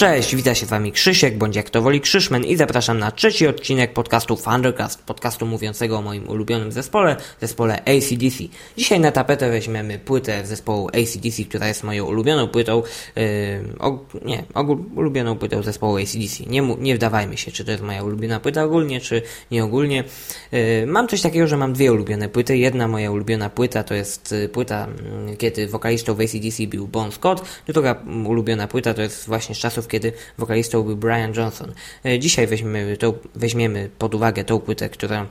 Cześć, witam się z wami Krzysiek, bądź jak to woli Krzyszmen i zapraszam na trzeci odcinek podcastu Thundercast, podcastu mówiącego o moim ulubionym zespole, zespole ACDC. Dzisiaj na tapetę weźmiemy płytę zespołu ACDC, która jest moją ulubioną płytą, yy, og, nie, ogól, ulubioną płytą zespołu ACDC. Nie, nie wdawajmy się, czy to jest moja ulubiona płyta ogólnie, czy nie ogólnie. Yy, mam coś takiego, że mam dwie ulubione płyty. Jedna moja ulubiona płyta to jest y, płyta, mm, kiedy wokalistą w ACDC był Bon Scott, druga ulubiona płyta to jest właśnie z czasów, kiedy wokalistą był Brian Johnson. E, dzisiaj weźmiemy, tą, weźmiemy pod uwagę tą płytę, która e,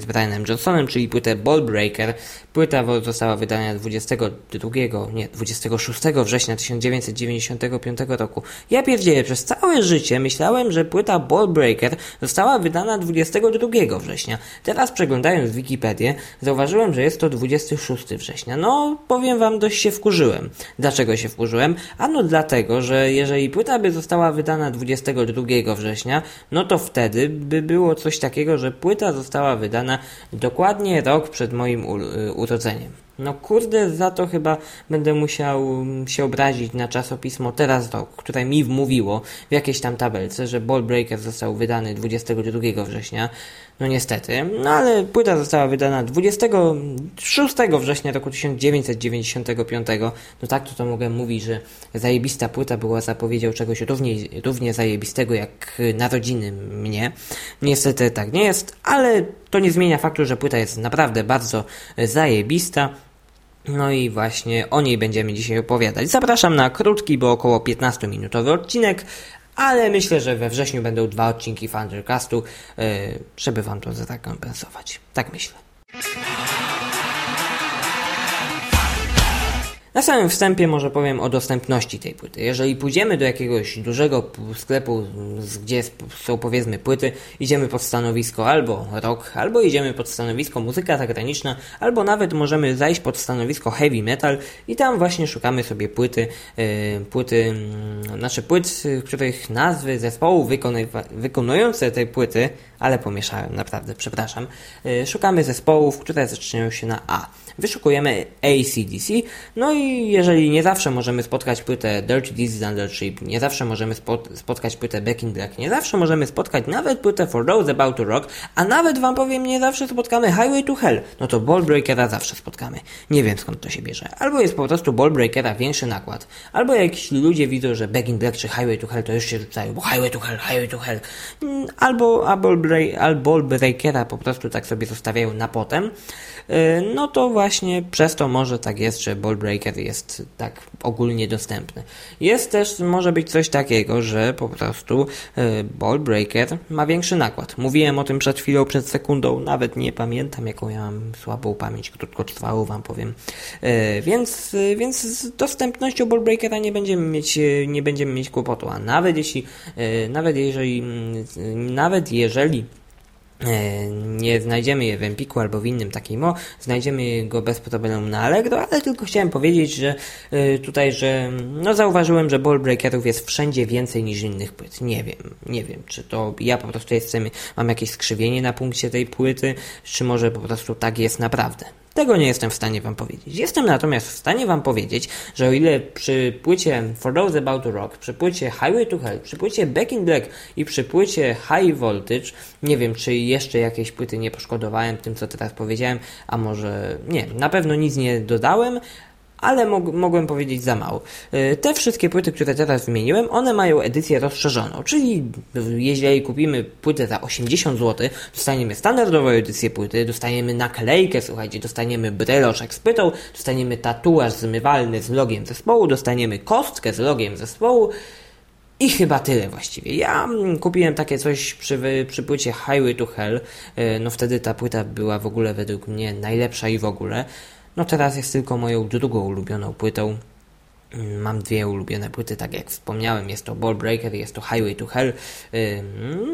z Brianem Johnsonem, czyli płytę Ball Breaker. Płyta została wydana 22, nie, 26 września 1995 roku. Ja pierdzielę, przez całe życie myślałem, że płyta Ball Breaker została wydana 22 września. Teraz przeglądając Wikipedię, zauważyłem, że jest to 26 września. No, powiem wam, dość się wkurzyłem. Dlaczego się wkurzyłem? Ano dlatego, że jeżeli płyta by została wydana 22 września, no to wtedy by było coś takiego, że płyta została wydana dokładnie rok przed moim y, urodzeniem. No kurde, za to chyba będę musiał się obrazić na czasopismo Teraz Rok, które mi wmówiło w jakiejś tam tabelce, że Ball Breaker został wydany 22 września. No niestety, no ale płyta została wydana 26 września roku 1995. No tak to, to mogę mówić, że zajebista płyta była zapowiedzią czegoś równie, równie zajebistego jak narodziny mnie. Niestety tak nie jest, ale to nie zmienia faktu, że płyta jest naprawdę bardzo zajebista. No i właśnie o niej będziemy dzisiaj opowiadać. Zapraszam na krótki, bo około 15-minutowy odcinek, ale myślę, że we wrześniu będą dwa odcinki Thundercastu, yy, żeby Wam to zrekompensować. Tak myślę. Na samym wstępie może powiem o dostępności tej płyty. Jeżeli pójdziemy do jakiegoś dużego sklepu, gdzie są powiedzmy płyty, idziemy pod stanowisko albo rock, albo idziemy pod stanowisko muzyka zagraniczna, albo nawet możemy zajść pod stanowisko heavy metal i tam właśnie szukamy sobie płyty, yy, płyty, yy, znaczy płyt, których nazwy zespołów wykonujące te płyty, ale pomieszałem naprawdę, przepraszam. Yy, szukamy zespołów, które zaczynają się na A. Wyszukujemy ACDC, no i jeżeli nie zawsze możemy spotkać płytę Dirty This Under Ship, nie zawsze możemy spotkać płytę Back in Black, nie zawsze możemy spotkać nawet płytę For Those About to Rock, a nawet wam powiem, nie zawsze spotkamy Highway to Hell, no to Ballbreakera zawsze spotkamy. Nie wiem skąd to się bierze. Albo jest po prostu Ballbreakera większy nakład, albo jakiś ludzie widzą, że Back in Black czy Highway to Hell to już się rzucają, bo Highway to Hell, Highway to Hell. Mm, albo a Ballbreakera po prostu tak sobie zostawiają na potem. Y, no to właśnie przez to może tak jest, że Ballbreaker jest tak ogólnie dostępny. Jest też, może być coś takiego, że po prostu y, Ballbreaker ma większy nakład. Mówiłem o tym przed chwilą, przed sekundą, nawet nie pamiętam, jaką ja mam słabą pamięć, krótkotrwałą wam powiem. Y, więc, więc z dostępnością Ballbreakera nie będziemy mieć, nie będziemy mieć kłopotu, a nawet jeśli, nawet jeżeli, mm, nawet jeżeli nie znajdziemy je w Empiku albo w innym takim o, znajdziemy go bez problemu na Allegro, ale tylko chciałem powiedzieć, że e, tutaj, że no zauważyłem, że ballbreakerów jest wszędzie więcej niż innych płyt. Nie wiem, nie wiem, czy to ja po prostu jestem, mam jakieś skrzywienie na punkcie tej płyty, czy może po prostu tak jest naprawdę. Tego nie jestem w stanie Wam powiedzieć. Jestem natomiast w stanie Wam powiedzieć, że o ile przy płycie For Those About to Rock, przy płycie Highway to Hell, przy płycie Back in Black i przy płycie High Voltage, nie wiem, czy jeszcze jakieś płyty nie poszkodowałem tym, co teraz powiedziałem, a może nie, na pewno nic nie dodałem, ale mog mogłem powiedzieć za mało. E, te wszystkie płyty, które teraz wymieniłem, one mają edycję rozszerzoną, czyli jeżeli kupimy płytę za 80 zł, dostaniemy standardową edycję płyty, dostaniemy naklejkę, słuchajcie, dostaniemy breloszek z płytą, dostaniemy tatuaż zmywalny z logiem zespołu, dostaniemy kostkę z logiem zespołu, i chyba tyle właściwie. Ja mm, kupiłem takie coś przy, przy płycie Highway to Hell. E, no wtedy ta płyta była w ogóle według mnie najlepsza i w ogóle. No teraz jest tylko moją drugą ulubioną płytą. Mam dwie ulubione płyty, tak jak wspomniałem, jest to Ball Breaker, jest to Highway to Hell.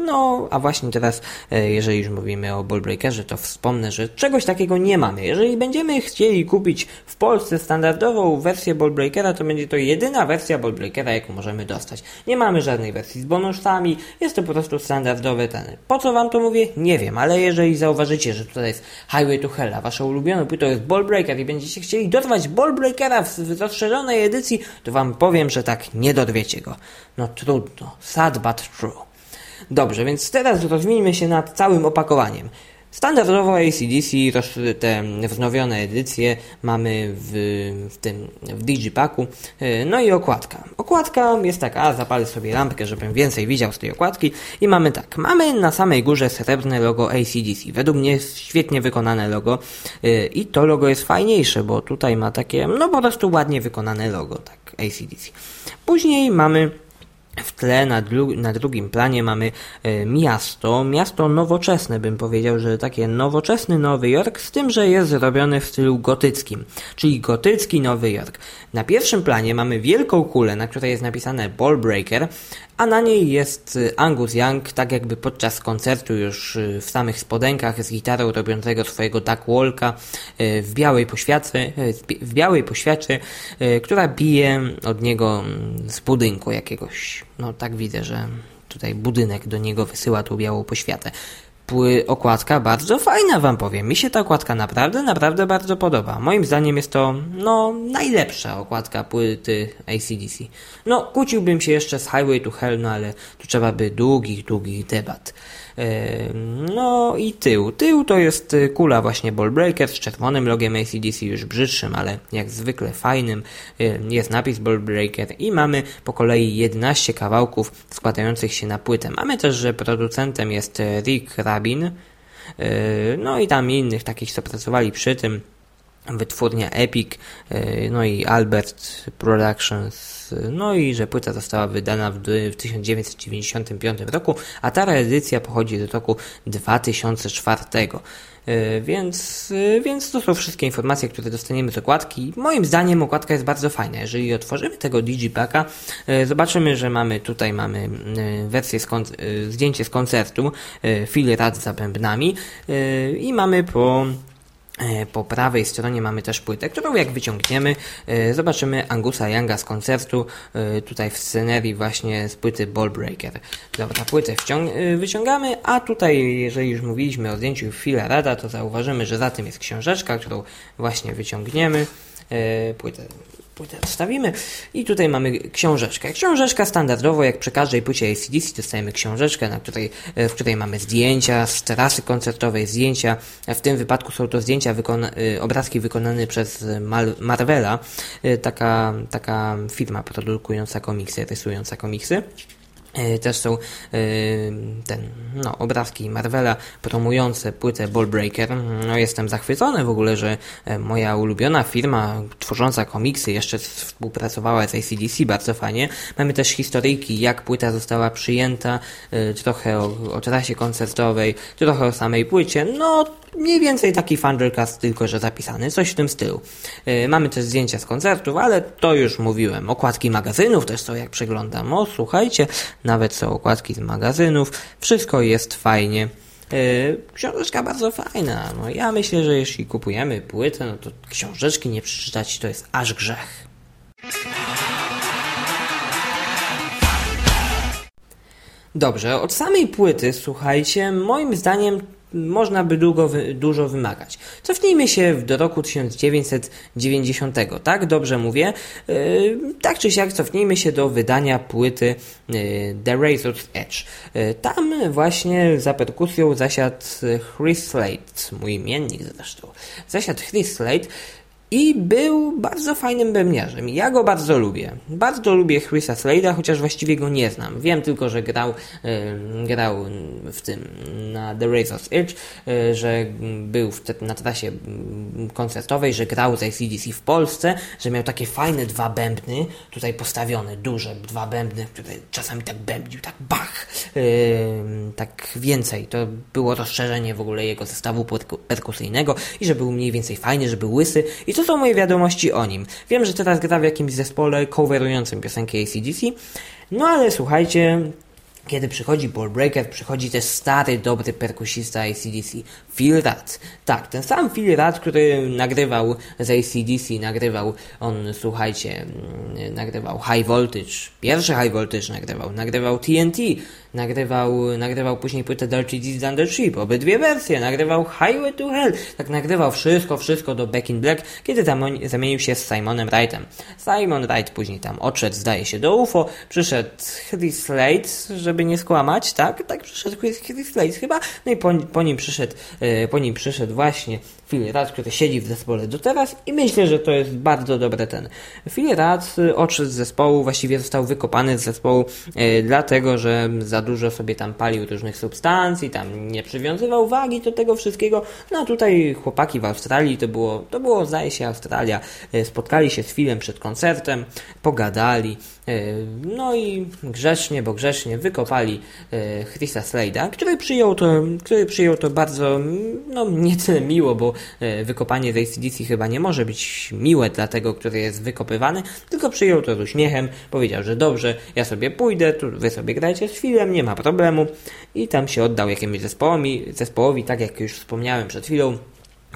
No, a właśnie teraz, e, jeżeli już mówimy o Ball Breakerze, to wspomnę, że czegoś takiego nie mamy. Jeżeli będziemy chcieli kupić w Polsce standardową wersję Ball Breakera, to będzie to jedyna wersja Ball Breakera, jaką możemy dostać. Nie mamy żadnej wersji z bonusami, jest to po prostu standardowe ten. Po co wam to mówię? Nie wiem, ale jeżeli zauważycie, że tutaj jest Highway to Hell, a waszą ulubioną płytą jest Ball Breaker i będziecie chcieli dorwać Ball Breakera w rozszerzonej edycji, audycji, to wam powiem, że tak nie dorwiecie go. No trudno, sad but true. Dobrze, więc teraz rozwiniemy się nad całym opakowaniem. Standardowo ACDC, te wznowione edycje mamy w, w tym w Digipacku. E, no i okładka. Okładka jest taka, a zapalę sobie lampkę, żebym więcej widział z tej okładki. I mamy tak, mamy na samej górze srebrne logo ACDC. Według mnie jest świetnie wykonane logo e, i to logo jest fajniejsze, bo tutaj ma takie, no po prostu ładnie wykonane logo, tak, ACDC. Później mamy w tle na, dru na drugim planie mamy e, miasto, miasto nowoczesne bym powiedział, że takie nowoczesny Nowy Jork, z tym, że jest zrobiony w stylu gotyckim, czyli gotycki Nowy Jork. Na pierwszym planie mamy wielką kulę, na której jest napisane Ball Breaker, a na niej jest y, Angus Young, tak jakby podczas koncertu już y, w samych spodenkach z gitarą robiącego swojego Duck Walka y, w białej poświacie, w białej która bije od niego mm, z budynku jakiegoś. No tak widzę, że tutaj budynek do niego wysyła tą białą poświatę okładka bardzo fajna wam powiem. Mi się ta okładka naprawdę, naprawdę bardzo podoba. Moim zdaniem jest to, no, najlepsza okładka płyty ACDC. No, kłóciłbym się jeszcze z Highway to Hell, no ale tu trzeba by długich, długich debat. No i tył. Tył to jest y, kula właśnie Ballbreaker z czerwonym logiem ACDC, już brzydszym, ale jak zwykle fajnym. Jest napis Ballbreaker i mamy po kolei 11 kawałków składających się na płytę. Mamy też, że producentem jest Rick Rabin, y, no i tam innych takich, co pracowali przy tym wytwórnia Epic, e, no i Albert Productions, no i że płyta została wydana w, 1995 roku, a ta edycja pochodzi z roku 2004. E, więc, e, więc to są wszystkie informacje, które dostaniemy z okładki. Moim zdaniem okładka jest bardzo fajna. Jeżeli otworzymy tego Digipacka, zobaczymy, że mamy tutaj mamy wersję z zdjęcie z koncertu Phil Rad za bębnami i mamy po po prawej stronie mamy też płytę, którą jak wyciągniemy, e, zobaczymy Angusa Younga z koncertu, e, tutaj w scenerii właśnie z płyty Ballbreaker. Dobra, płytę wyciągamy, a tutaj, jeżeli już mówiliśmy o zdjęciu Phila Rada, to zauważymy, że za tym jest książeczka, którą właśnie wyciągniemy. Płytę płytę odstawimy i tutaj mamy książeczkę. Książeczka standardowo, jak przy każdej płycie ACDC, dostajemy książeczkę, na której, w której mamy zdjęcia z trasy koncertowej, zdjęcia. W tym wypadku są to zdjęcia, wykona y, obrazki wykonane przez Marvela, y, taka, taka firma produkująca komiksy, rysująca komiksy. E, też są e, ten, no, obrazki Marvela promujące płytę Ballbreaker. No, jestem zachwycony w ogóle, że e, moja ulubiona firma tworząca komiksy jeszcze współpracowała z ACDC bardzo fajnie. Mamy też historyjki, jak płyta została przyjęta, trochę o, o trasie koncertowej, trochę o samej płycie. No, mniej więcej taki Thundercast, tylko że zapisany, coś w tym stylu. Mamy też zdjęcia z koncertów, ale to już mówiłem. Okładki magazynów też są, jak przeglądam. O, słuchajcie, nawet są okładki z magazynów. Wszystko jest fajnie. Yy, książeczka bardzo fajna. No, ja myślę, że jeśli kupujemy płytę, no to książeczki nie przeczytać to jest aż grzech. Dobrze, od samej płyty, słuchajcie, moim zdaniem można by długo, dużo wymagać. Cofnijmy się do roku 1990, tak? Dobrze mówię? Yy, tak czy siak cofnijmy się do wydania płyty yy, The Razor's Edge. Yy, tam właśnie za perkusją zasiadł Chris Slade, mój imiennik zresztą. Zasiadł Chris Slade, i był bardzo fajnym bębniarzem. Ja go bardzo lubię. Bardzo lubię Chrisa Slade'a, chociaż właściwie go nie znam. Wiem tylko, że grał, yy, grał w tym na The Razor's Edge, yy, że był w, na trasie koncertowej, że grał z ACDC w Polsce, że miał takie fajne dwa bębny, tutaj postawione, duże dwa bębny, które czasami tak bębnił, tak bach, yy, tak więcej. To było rozszerzenie w ogóle jego zestawu perkusyjnego i że był mniej więcej fajny, że był łysy i to są moje wiadomości o nim. Wiem, że teraz gra w jakimś zespole coverującym piosenkę ACDC, no ale słuchajcie, kiedy przychodzi Ball Breaker, przychodzi też stary, dobry perkusista ACDC, Phil Rudd. Tak, ten sam Phil Rudd, który nagrywał z ACDC, nagrywał on, słuchajcie, mm, nagrywał High Voltage, pierwszy High Voltage nagrywał, nagrywał TNT, nagrywał, nagrywał później płytę Dirty Deeds Under Ship, obydwie wersje, nagrywał Highway to Hell, tak nagrywał wszystko, wszystko do Back in Black, kiedy zamienił się z Simonem Wrightem. Simon Wright później tam odszedł, zdaje się, do UFO, przyszedł Chris Slade, żeby nie skłamać, tak? Tak przyszedł Chris Slade chyba, no i po, po nim przyszedł, e, po nim przyszedł właśnie Phil Rudd, który siedzi w zespole do teraz i myślę, że to jest bardzo dobre ten. Phil Rudd odszedł z zespołu, właściwie został wykopany z zespołu, e, dlatego, że za dużo sobie tam palił różnych substancji, tam nie przywiązywał wagi do tego wszystkiego. No tutaj chłopaki w Australii, to było, to było zdaje się Australia, e, spotkali się z Philem przed koncertem, pogadali, e, no i grzecznie, bo grzecznie wykopali e, Chrisa Slade'a, który przyjął to, który przyjął to bardzo, no miło, bo wykopanie z ACDC chyba nie może być miłe dla tego, który jest wykopywany, tylko przyjął to z uśmiechem, powiedział, że dobrze, ja sobie pójdę, tu wy sobie grajcie z Philem, nie ma problemu i tam się oddał jakiemuś zespołowi, zespołowi tak jak już wspomniałem przed chwilą.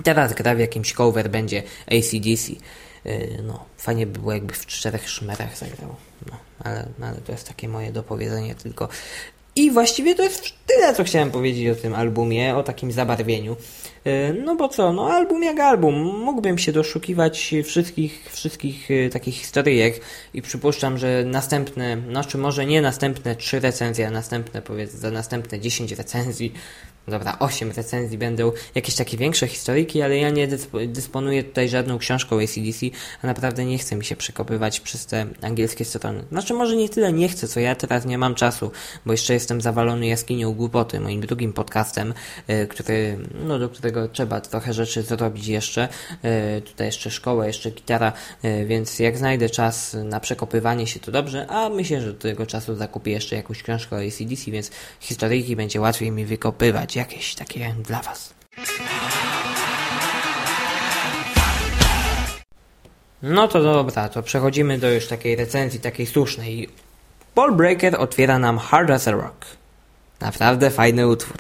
Teraz gra w jakimś cover będzie ACDC. No, fajnie by było jakby w czterech szmerach zagrał. Ale, ale to jest takie moje dopowiedzenie tylko. I właściwie to jest tyle, co chciałem powiedzieć o tym albumie, o takim zabarwieniu. E, no bo co, no album jak album. Mógłbym się doszukiwać wszystkich, wszystkich e, takich historyjek i przypuszczam, że następne, no czy może nie następne trzy recenzje, a następne powiedzmy, za następne 10 recenzji dobra, 8 recenzji będą jakieś takie większe historyki, ale ja nie dysponuję tutaj żadną książką ACDC, a naprawdę nie chcę mi się przekopywać przez te angielskie strony. Znaczy może nie tyle nie chcę, co ja teraz nie mam czasu, bo jeszcze jestem zawalony jaskinią głupoty, moim drugim podcastem, yy, który, no do którego trzeba trochę rzeczy zrobić jeszcze. Yy, tutaj jeszcze szkoła, jeszcze gitara, yy, więc jak znajdę czas na przekopywanie się, to dobrze, a myślę, że do tego czasu zakupię jeszcze jakąś książkę o ACDC, więc historyjki będzie łatwiej mi wykopywać jakieś takie dla Was. No to dobra, to przechodzimy do już takiej recenzji, takiej słusznej. Ball Breaker otwiera nam Hard as a Rock. Naprawdę fajny utwór.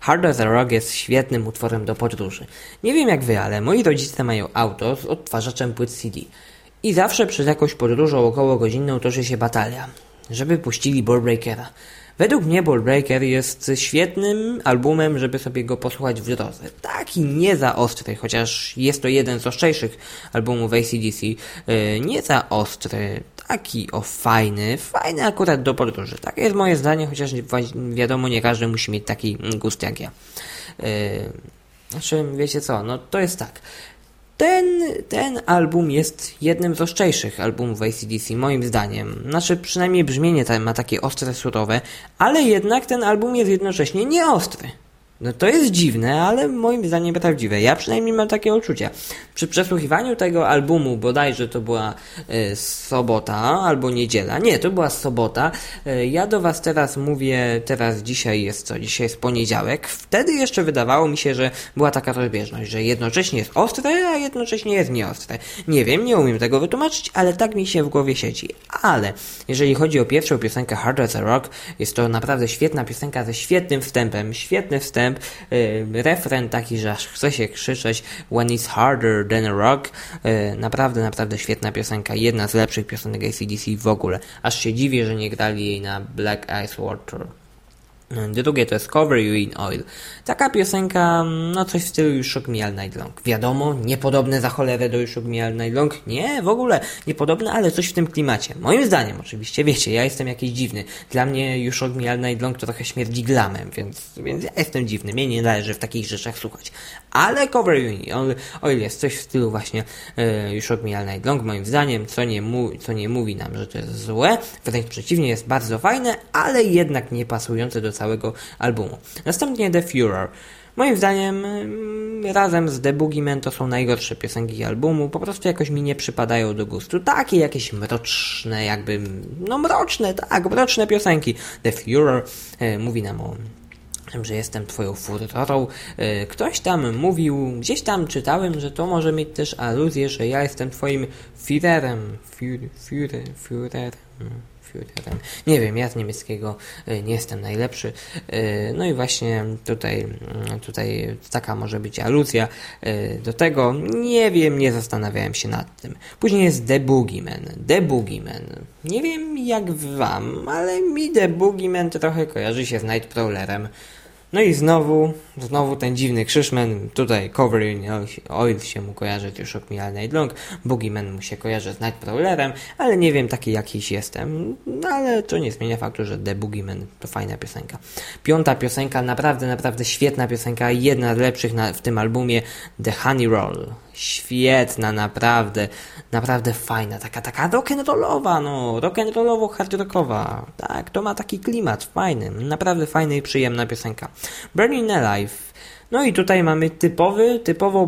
Hard as a Rock jest świetnym utworem do podróży. Nie wiem jak wy, ale moi rodzice mają auto z odtwarzaczem płyt CD. I zawsze przed jakąś podróżą około godzinną toczy się batalia, żeby puścili Ball Breakera. Według mnie Ballbreaker jest świetnym albumem, żeby sobie go posłuchać w drodze. Taki nie za ostry, chociaż jest to jeden z ostrzejszych albumów ACDC. E, nie za ostry, taki o fajny, fajny akurat do podróży. Tak jest moje zdanie, chociaż wiadomo, nie każdy musi mieć taki gust jak ja. E, znaczy, wiecie co, no to jest tak. Ten, ten album jest jednym z ostrzejszych albumów ACDC, moim zdaniem. Znaczy, przynajmniej brzmienie ma takie ostre, surowe, ale jednak ten album jest jednocześnie nieostry. No to jest dziwne, ale moim zdaniem prawdziwe. Ja przynajmniej mam takie odczucia. Przy przesłuchiwaniu tego albumu, bodajże to była y, sobota albo niedziela. Nie, to była sobota. Y, ja do Was teraz mówię, teraz dzisiaj jest co? Dzisiaj jest poniedziałek. Wtedy jeszcze wydawało mi się, że była taka rozbieżność, że jednocześnie jest ostre, a jednocześnie jest nieostre. Nie wiem, nie umiem tego wytłumaczyć, ale tak mi się w głowie siedzi. Ale jeżeli chodzi o pierwszą piosenkę Hard as a Rock, jest to naprawdę świetna piosenka ze świetnym wstępem, świetny wstęp wstęp, refren taki, że aż chce się krzyczeć When it's harder than rock. Y, naprawdę, naprawdę świetna piosenka. Jedna z lepszych piosenek ACDC w ogóle. Aż się dziwię, że nie grali jej na Black Ice Water. Drugie to jest Cover You in Oil. Taka piosenka, no coś w stylu You Shook Me All Night Long. Wiadomo, niepodobne za cholerę do You Shook Me All Night Long. Nie, w ogóle niepodobne, ale coś w tym klimacie. Moim zdaniem oczywiście, wiecie, ja jestem jakiś dziwny. Dla mnie You Shook Me All Night Long to trochę śmierdzi glamem, więc, więc ja jestem dziwny. Mnie nie należy w takich rzeczach słuchać. Ale Cover You in Oil, oil jest coś w stylu właśnie uh, You Shook Me All Night Long, moim zdaniem, co nie, mu co nie mówi nam, że to jest złe. Wręcz przeciwnie, jest bardzo fajne, ale jednak nie pasujące do całego albumu. Następnie The Führer. Moim zdaniem mm, razem z The Boogeyman to są najgorsze piosenki albumu, po prostu jakoś mi nie przypadają do gustu. Takie jakieś mroczne, jakby, no mroczne, tak, mroczne piosenki. The Führer e, mówi nam o tym, że jestem twoją furorą. E, ktoś tam mówił, gdzieś tam czytałem, że to może mieć też aluzję, że ja jestem twoim Führerem. Führer, Führer, Führer. Nie wiem, ja z niemieckiego e, nie jestem najlepszy. E, no i właśnie tutaj, mm, tutaj taka może być aluzja e, do tego. Nie wiem, nie zastanawiałem się nad tym. Później jest. The Boogeyman. Nie wiem jak wam, ale mi The Boogeyman trochę kojarzy się z Nightcrawlerem. No i znowu, znowu ten dziwny Krzyszman, tutaj Covering Oil się mu kojarzy, już Me All Night Long, Boogeyman mu się kojarzy z Nightcrawlerem, ale nie wiem, taki jakiś jestem, no ale to nie zmienia faktu, że The Boogeyman to fajna piosenka. Piąta piosenka, naprawdę, naprawdę świetna piosenka, jedna z lepszych na, w tym albumie, The Honey Roll. Świetna, naprawdę, naprawdę fajna, taka, taka rock'n'rollowa, no, rock'n'rollowo hard tak, to ma taki klimat fajny, naprawdę fajna i przyjemna piosenka. Burning Alive, no i tutaj mamy typowy, typowo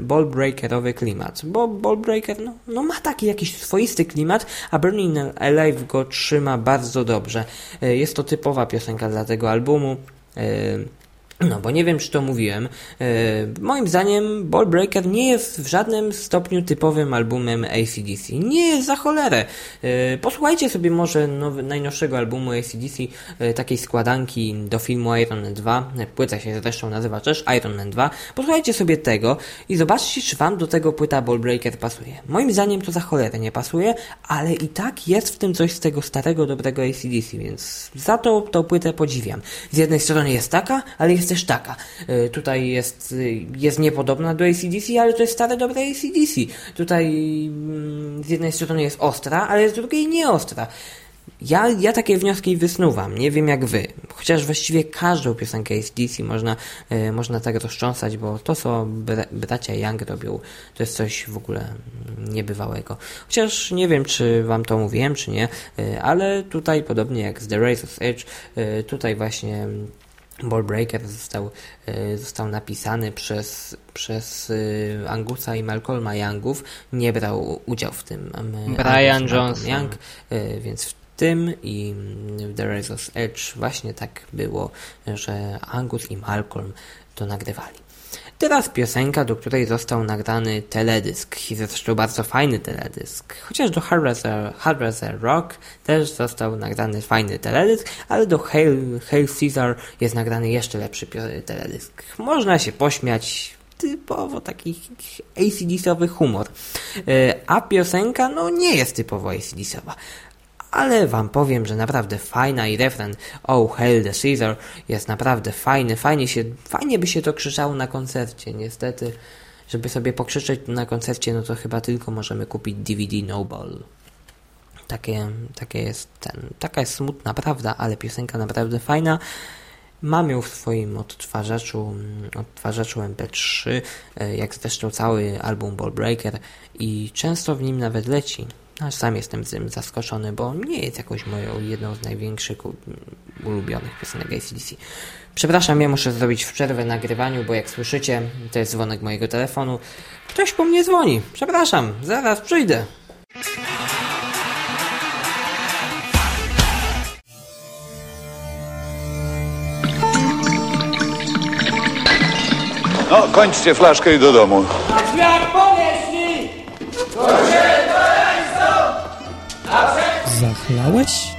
ballbreakerowy klimat, bo ballbreaker no, no ma taki jakiś swoisty klimat, a Burning Alive go trzyma bardzo dobrze. E, jest to typowa piosenka dla tego albumu. No, bo nie wiem, czy to mówiłem. E, moim zdaniem Ballbreaker nie jest w żadnym stopniu typowym albumem ACDC. Nie jest za cholerę. E, posłuchajcie sobie może nowy, najnowszego albumu ACDC, e, takiej składanki do filmu Iron Man 2. Płyta się zresztą nazywa też Iron Man 2. Posłuchajcie sobie tego i zobaczcie, czy wam do tego płyta Ballbreaker pasuje. Moim zdaniem to za cholerę nie pasuje, ale i tak jest w tym coś z tego starego, dobrego ACDC, więc za to tą płytę podziwiam. Z jednej strony jest taka, ale jest też taka. E, tutaj jest, e, jest niepodobna do ACDC, ale to jest stare dobre ACDC. Tutaj mm, z jednej strony jest ostra, ale z drugiej nie ostra. Ja, ja takie wnioski wysnuwam, nie wiem jak wy. Chociaż właściwie każdą piosenkę ACDC można, e, można tak roztrząsać, bo to co bra bracia Young robią, to jest coś w ogóle niebywałego. Chociaż nie wiem czy wam to mówiłem, czy nie, ale tutaj podobnie jak z The Razor's Edge, tutaj właśnie Ballbreaker został, e, został napisany przez, przez e, Angusa i Malcolma Youngów. Nie brał udziału w tym Brian Johnson. Young, e, więc w tym i w The Razor's Edge właśnie tak było, że Angus i Malcolm to nagrywali. Teraz piosenka, do której został nagrany teledysk i zresztą bardzo fajny teledysk. Chociaż do Hard Rock też został nagrany fajny teledysk, ale do Hail, Hail Caesar jest nagrany jeszcze lepszy teledysk. Można się pośmiać, typowo taki ACDC-owy humor. E, a piosenka, no nie jest typowo ACDC-owa ale wam powiem, że naprawdę fajna i refren Oh Hail the Caesar jest naprawdę fajny, fajnie, się, fajnie by się to krzyczało na koncercie, niestety żeby sobie pokrzyczeć na koncercie, no to chyba tylko możemy kupić DVD No. Takie, takie jest ten, taka jest smutna prawda, ale piosenka naprawdę fajna. Mam ją w swoim odtwarzaczu, odtwarzaczu MP3, e, jak zresztą cały album Ball Breaker i często w nim nawet leci. No, sam jestem z tym zaskoczony, bo nie jest jakąś moją jedną z największych ulubionych piosenek ACDC. Przepraszam, ja muszę zrobić przerwę nagrywaniu, bo jak słyszycie, to jest dzwonek mojego telefonu. Ktoś po mnie dzwoni. Przepraszam, zaraz przyjdę. No, kończcie flaszkę i do domu. Jak ponieśli! Zachlałeś?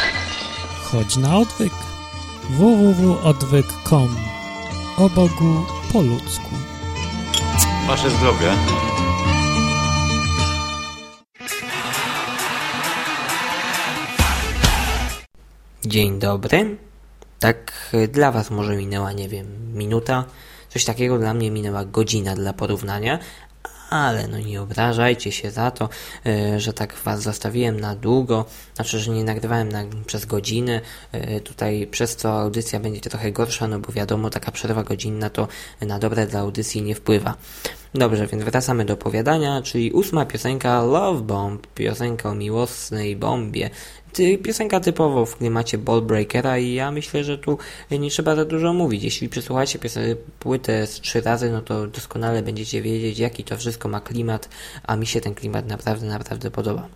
Chodź na odwyk. www.odwyk.com O Bogu po ludzku. Wasze zdrowie. Dzień dobry. Tak dla Was może minęła, nie wiem, minuta. Coś takiego dla mnie minęła godzina dla porównania, ale no nie obrażajcie się za to, e, że tak Was zostawiłem na długo, znaczy, że nie nagrywałem na, przez godzinę, e, tutaj przez co audycja będzie trochę gorsza, no bo wiadomo, taka przerwa godzinna to na dobre dla audycji nie wpływa. Dobrze, więc wracamy do powiadania, czyli ósma piosenka Love Bomb, piosenka o miłosnej bombie, ty, piosenka typowo w klimacie Ballbreakera i ja myślę, że tu nie trzeba za dużo mówić. Jeśli przesłuchacie płytę z trzy razy, no to doskonale będziecie wiedzieć, jaki to wszystko ma klimat, a mi się ten klimat naprawdę, naprawdę podoba.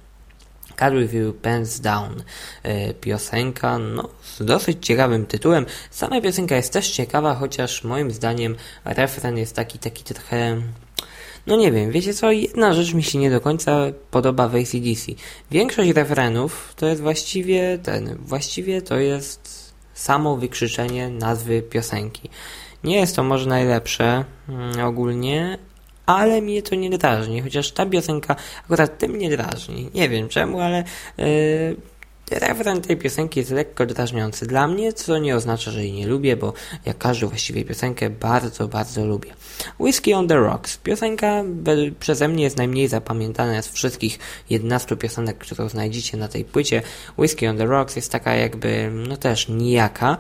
Car Review Pants Down e, piosenka, no z dosyć ciekawym tytułem. Sama piosenka jest też ciekawa, chociaż moim zdaniem refren jest taki, taki trochę No nie wiem, wiecie co, jedna rzecz mi się nie do końca podoba w ACDC. Większość refrenów to jest właściwie ten, właściwie to jest samo wykrzyczenie nazwy piosenki. Nie jest to może najlepsze mm, ogólnie, ale mnie to nie drażni, chociaż ta piosenka akurat tym nie drażni. Nie wiem czemu, ale yy, refren tej piosenki jest lekko drażniący dla mnie, co nie oznacza, że jej nie lubię, bo jak każdą właściwie piosenkę bardzo, bardzo lubię. Whiskey on the Rocks. Piosenka przeze mnie jest najmniej zapamiętana z wszystkich 11 piosenek, które znajdziecie na tej płycie. Whiskey on the Rocks jest taka jakby, no też nijaka,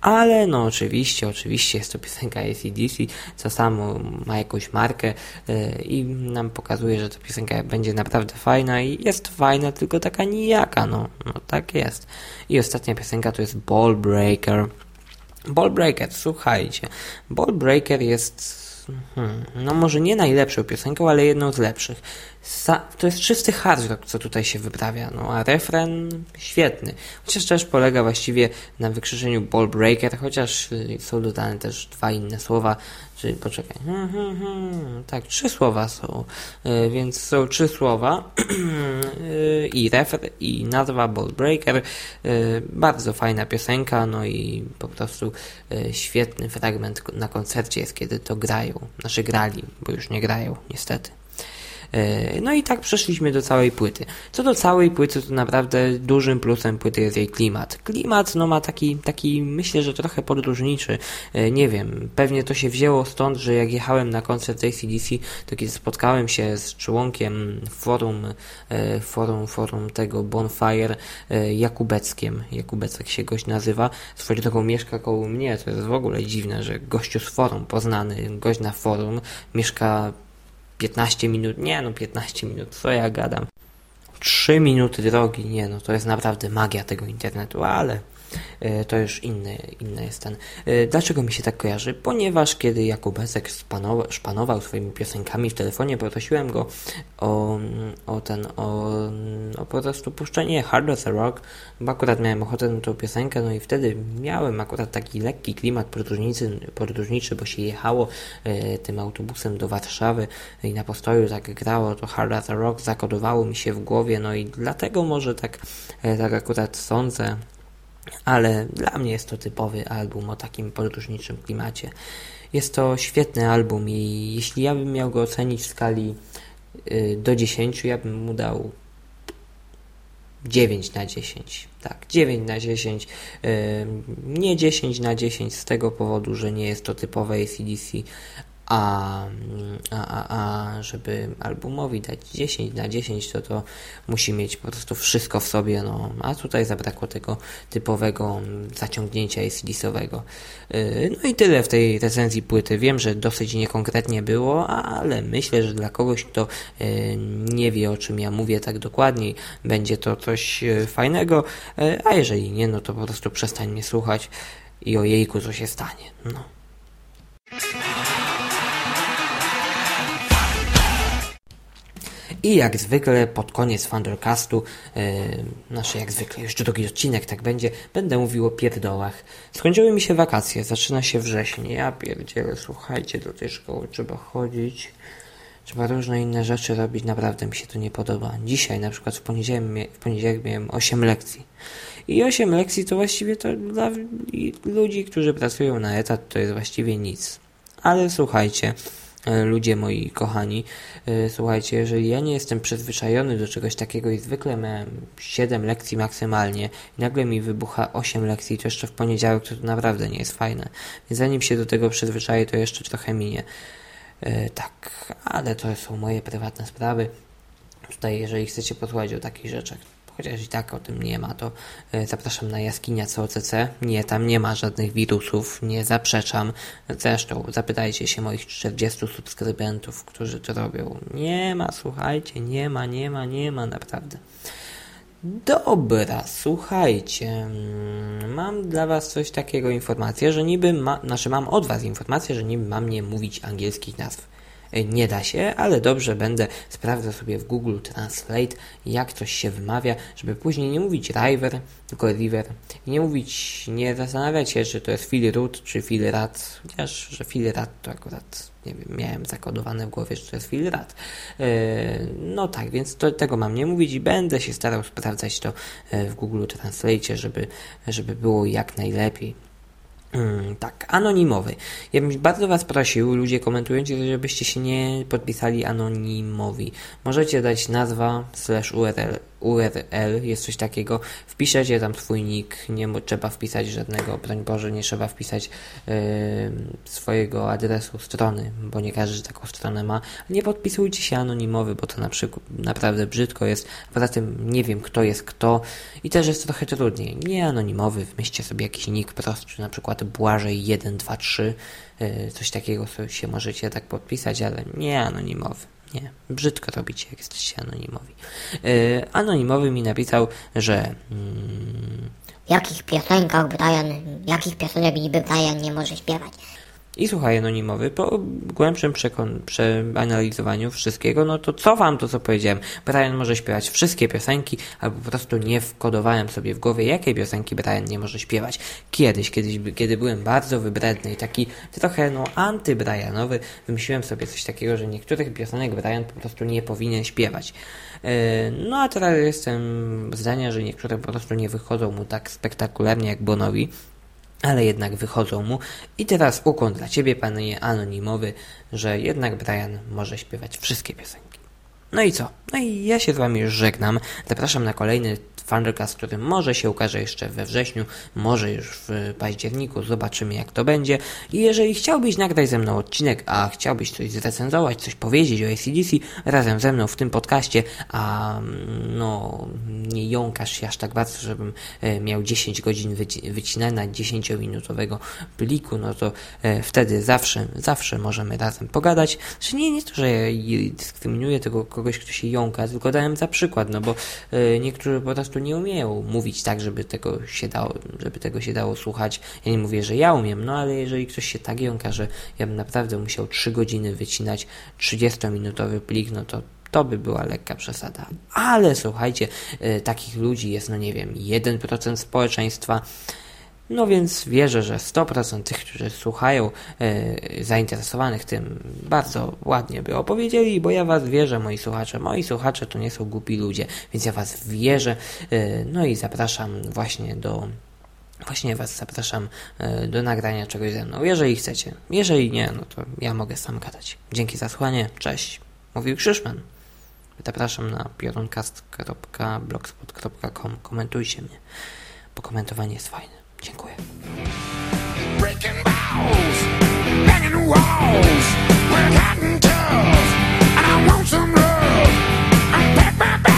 ale no oczywiście, oczywiście jest to piosenka ACDC, co samo ma jakąś markę yy, i nam pokazuje, że ta piosenka będzie naprawdę fajna i jest fajna, tylko taka nijaka, no, no tak jest. I ostatnia piosenka to jest Ball Breaker. Ball Breaker, słuchajcie, Ball Breaker jest Hmm, no może nie najlepszą piosenką, ale jedną z lepszych. Sa to jest czysty hard rock, co tutaj się wyprawia, no a refren świetny. Chociaż też polega właściwie na wykrzyczeniu ball breaker, chociaż y, są dodane też dwa inne słowa, czyli poczekaj, hmm, hmm, hmm. tak, trzy słowa są, y, więc są trzy słowa. Y, i refren i nazwa ball breaker, bardzo fajna piosenka, no i po prostu świetny fragment na koncercie jest, kiedy to grają, znaczy grali, bo już nie grają, niestety. E, no i tak przeszliśmy do całej płyty. Co do całej płyty, to naprawdę dużym plusem płyty jest jej klimat. Klimat no ma taki, taki myślę, że trochę podróżniczy. E, nie wiem, pewnie to się wzięło stąd, że jak jechałem na koncert ACDC, to kiedy spotkałem się z członkiem forum, e, forum, forum tego Bonfire, Jakubeckiem, Jakubecek się gość nazywa, swoją drogą mieszka koło mnie, to jest w ogóle dziwne, że gościu z forum, poznany gość na forum, mieszka 15 minut, nie no 15 minut, co ja gadam. 3 minuty drogi, nie no, to jest naprawdę magia tego internetu, ale to już inny, inny jest ten. E, dlaczego mi się tak kojarzy? Ponieważ kiedy Jakub szpanował, swoimi piosenkami w telefonie, poprosiłem go o, o ten, o, o po prostu puszczenie Hard as a Rock, bo akurat miałem ochotę na tą piosenkę, no i wtedy miałem akurat taki lekki klimat podróżnicy, podróżniczy, bo się jechało e, tym autobusem do Warszawy i na postoju tak grało to Hard as a Rock, zakodowało mi się w głowie, no i dlatego może tak, e, tak akurat sądzę, ale dla mnie jest to typowy album o takim podróżniczym klimacie. Jest to świetny album i jeśli ja bym miał go ocenić w skali y, do 10, ja bym mu dał 9 na 10. Tak, 9 na 10. Y, nie 10 na 10 z tego powodu, że nie jest to typowe ACDC, a, a, a, żeby albumowi dać 10 na 10, to to musi mieć po prostu wszystko w sobie, no, a tutaj zabrakło tego typowego zaciągnięcia ACDC-owego. Y, no i tyle w tej recenzji płyty. Wiem, że dosyć niekonkretnie było, ale myślę, że dla kogoś, kto y, nie wie o czym ja mówię tak dokładniej, będzie to coś y, fajnego, a jeżeli nie, no to po prostu przestań mnie słuchać i o jejku co się stanie. No. I jak zwykle pod koniec Thundercastu, yy, znaczy jak zwykle, już drugi odcinek tak będzie, będę mówił o pierdołach. Skończyły mi się wakacje, zaczyna się wrzesień. Ja pierdzielę, słuchajcie, do tej szkoły trzeba chodzić. Trzeba różne inne rzeczy robić, naprawdę mi się to nie podoba. Dzisiaj na przykład w poniedziałek, w poniedziałek miałem 8 lekcji. I 8 lekcji to właściwie to dla ludzi, którzy pracują na etat, to jest właściwie nic. Ale słuchajcie, ludzie moi kochani, e, słuchajcie, jeżeli ja nie jestem przyzwyczajony do czegoś takiego i zwykle miałem 7 lekcji maksymalnie i nagle mi wybucha 8 lekcji, to jeszcze w poniedziałek to naprawdę nie jest fajne. Więc zanim się do tego przyzwyczaję, to jeszcze trochę minie. E, tak, ale to są moje prywatne sprawy. Tutaj, jeżeli chcecie posłuchać o takich rzeczach, chociaż i tak o tym nie ma, to e, zapraszam na jaskinia COCC. Nie, tam nie ma żadnych wirusów, nie zaprzeczam. Zresztą zapytajcie się moich 40 subskrybentów, którzy to robią. Nie ma, słuchajcie, nie ma, nie ma, nie ma, naprawdę. Dobra, słuchajcie, mm, mam dla Was coś takiego informację, że niby ma, znaczy mam od Was informację, że niby mam nie mówić angielskich nazw. E, nie da się, ale dobrze będę sprawdzał sobie w Google Translate, jak coś się wymawia, żeby później nie mówić river, tylko river. Nie mówić, nie zastanawiać się, czy to jest Root, czy Phil Rat, chociaż, że Phil Rat to akurat, nie wiem, miałem zakodowane w głowie, że to jest Phil Rat. E, no tak, więc to, tego mam nie mówić i będę się starał sprawdzać to w Google Translate, żeby, żeby było jak najlepiej. Hmm, tak, anonimowy. Ja bym bardzo Was prosił, ludzie komentujący, żebyście się nie podpisali anonimowi. Możecie dać nazwa slash URL, URL, jest coś takiego, wpiszecie tam swój nick, nie trzeba wpisać żadnego, broń Boże, nie trzeba wpisać yy, swojego adresu strony, bo nie każdy taką stronę ma. Nie podpisujcie się anonimowy, bo to na przykład naprawdę brzydko jest, poza tym nie wiem kto jest kto i też jest trochę trudniej. Nie anonimowy, wmyślcie sobie jakiś nick prosty, na przykład Błażej 123, yy, coś takiego się możecie tak podpisać, ale nie anonimowy. Nie, brzydko robicie, jak jesteście anonimowi. Yy, anonimowy mi napisał, że... Mm, jakich piosenkach Brian, jakich piosenek niby Brian nie może śpiewać. I słuchaj, anonimowy, po głębszym przeanalizowaniu wszystkiego, no to co wam to, co powiedziałem? Brian może śpiewać wszystkie piosenki, albo po prostu nie wkodowałem sobie w głowie, jakie piosenki Brian nie może śpiewać. Kiedyś, kiedyś, kiedy byłem bardzo wybredny i taki trochę, no, anty-Brianowy, wymyśliłem sobie coś takiego, że niektórych piosenek Brian po prostu nie powinien śpiewać. Yy, no a teraz jestem zdania, że niektóre po prostu nie wychodzą mu tak spektakularnie jak Bonowi, ale jednak wychodzą mu. I teraz ukłon dla Ciebie, panie anonimowy, że jednak Brian może śpiewać wszystkie piosenki. No i co? No i ja się z Wami już żegnam. Zapraszam na kolejny Thundercast, który może się ukaże jeszcze we wrześniu, może już w październiku, zobaczymy jak to będzie. I jeżeli chciałbyś nagrać ze mną odcinek, a chciałbyś coś zrecenzować, coś powiedzieć o ACDC razem ze mną w tym podcaście, a no nie jąkasz się aż tak bardzo, żebym e, miał 10 godzin wyci wycinania 10-minutowego pliku, no to e, wtedy zawsze, zawsze możemy razem pogadać. Że nie, nie to, że ja dyskryminuję tego kogoś, kto się jąka, tylko dałem za przykład, no bo e, niektórzy po prostu nie umieją mówić tak, żeby tego się dało, żeby tego się dało słuchać. Ja nie mówię, że ja umiem, no ale jeżeli ktoś się tak jąka, że ja bym naprawdę musiał 3 godziny wycinać 30-minutowy plik, no to to by była lekka przesada. Ale słuchajcie, y, takich ludzi jest, no nie wiem, 1% społeczeństwa. No więc wierzę, że 100% tych, którzy słuchają, e, zainteresowanych tym, bardzo ładnie by opowiedzieli, bo ja Was wierzę, moi słuchacze. Moi słuchacze to nie są głupi ludzie, więc ja Was wierzę. E, no i zapraszam właśnie do. Właśnie Was zapraszam e, do nagrania czegoś ze mną, jeżeli chcecie. Jeżeli nie, no to ja mogę sam gadać. Dzięki za słuchanie, cześć. Mówił Krzyszman. Zapraszam na pioruncast.blogspot.com. Komentujcie mnie, bo komentowanie jest fajne. Dziękuję. walls, we're and I want some love. I'm back, back, back.